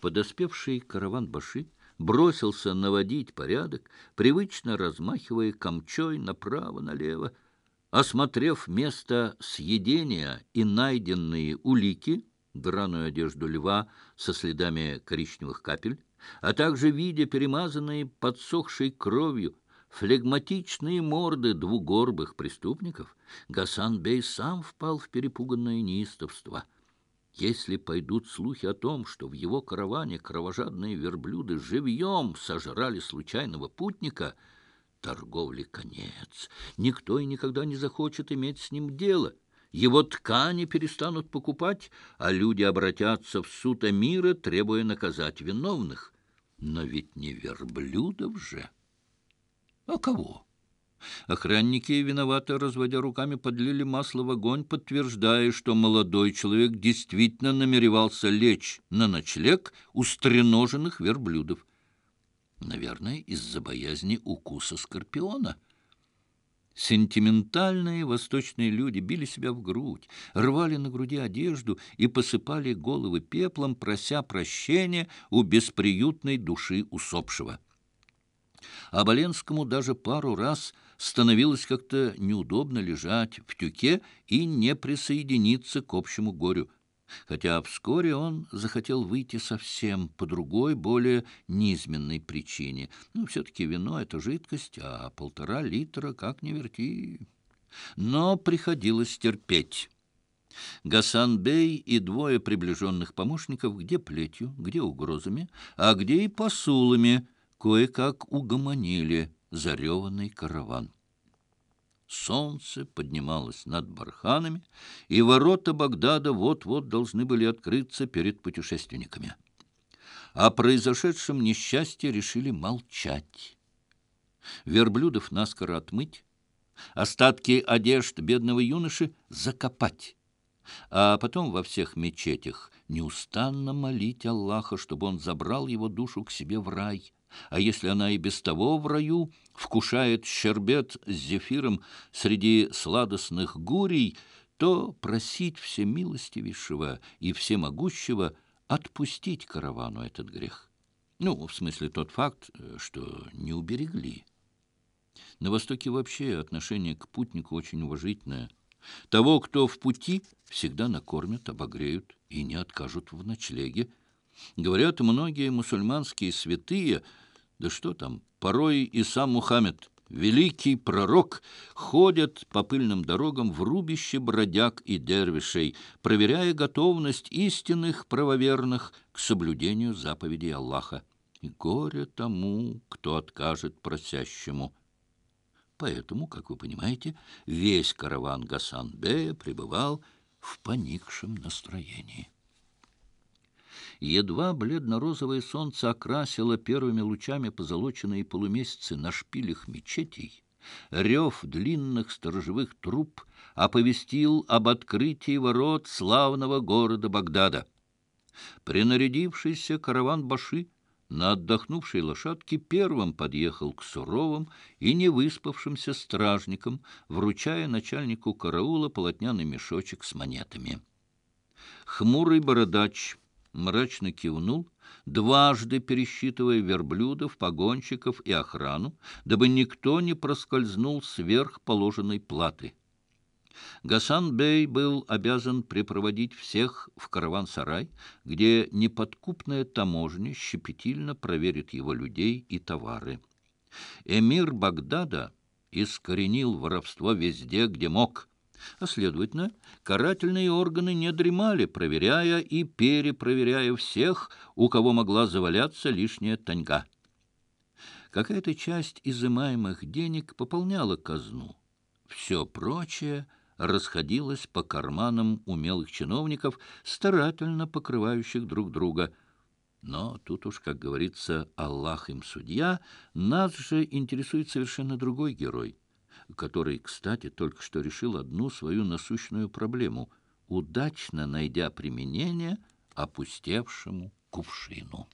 Подоспевший караван Баши бросился наводить порядок, привычно размахивая камчой направо-налево. Осмотрев место съедения и найденные улики, драную одежду льва со следами коричневых капель, а также видя перемазанные подсохшей кровью флегматичные морды двугорбых преступников, Гасан-бей сам впал в перепуганное неистовство. Если пойдут слухи о том, что в его караване кровожадные верблюды живьем сожрали случайного путника, торговли конец. Никто и никогда не захочет иметь с ним дело. Его ткани перестанут покупать, а люди обратятся в суд мира, требуя наказать виновных. Но ведь не верблюдов же. А кого? Охранники, виновато разводя руками, подлили масло в огонь, подтверждая, что молодой человек действительно намеревался лечь на ночлег у стреноженных верблюдов. Наверное, из-за боязни укуса скорпиона. Сентиментальные восточные люди били себя в грудь, рвали на груди одежду и посыпали головы пеплом, прося прощения у бесприютной души усопшего. А Боленскому даже пару раз становилось как-то неудобно лежать в тюке и не присоединиться к общему горю. Хотя вскоре он захотел выйти совсем по другой, более низменной причине. Ну, все-таки вино — это жидкость, а полтора литра, как ни верти. Но приходилось терпеть. Гасан-бей и двое приближенных помощников где плетью, где угрозами, а где и посулами — кое-как угомонили зареванный караван. Солнце поднималось над барханами, и ворота Багдада вот-вот должны были открыться перед путешественниками. О произошедшем несчастье решили молчать. Верблюдов наскоро отмыть, остатки одежд бедного юноши закопать, а потом во всех мечетях неустанно молить Аллаха, чтобы он забрал его душу к себе в рай — а если она и без того в раю вкушает щербет с зефиром среди сладостных гурий, то просить всемилостивейшего и всемогущего отпустить каравану этот грех. Ну, в смысле тот факт, что не уберегли. На Востоке вообще отношение к путнику очень уважительное. Того, кто в пути, всегда накормят, обогреют и не откажут в ночлеге. Говорят, многие мусульманские святые – да что там, порой и сам Мухаммед, великий пророк, ходят по пыльным дорогам в рубище бродяг и дервишей, проверяя готовность истинных правоверных к соблюдению заповедей Аллаха. И горе тому, кто откажет просящему. Поэтому, как вы понимаете, весь караван Гасан-бея пребывал в поникшем настроении. Едва бледно-розовое солнце окрасило первыми лучами позолоченные полумесяцы на шпилях мечетей, рев длинных сторожевых труб оповестил об открытии ворот славного города Багдада. Принарядившийся караван Баши на отдохнувшей лошадке первым подъехал к суровым и невыспавшимся стражникам, вручая начальнику караула полотняный мешочек с монетами. Хмурый бородач мрачно кивнул, дважды пересчитывая верблюдов, погонщиков и охрану, дабы никто не проскользнул сверх положенной платы. Гасан-бей был обязан припроводить всех в караван-сарай, где неподкупная таможня щепетильно проверит его людей и товары. Эмир Багдада искоренил воровство везде, где мог — а, следовательно, карательные органы не дремали, проверяя и перепроверяя всех, у кого могла заваляться лишняя таньга. Какая-то часть изымаемых денег пополняла казну. Все прочее расходилось по карманам умелых чиновников, старательно покрывающих друг друга. Но тут уж, как говорится, Аллах им судья, нас же интересует совершенно другой герой — который, кстати, только что решил одну свою насущную проблему, удачно найдя применение опустевшему кувшину.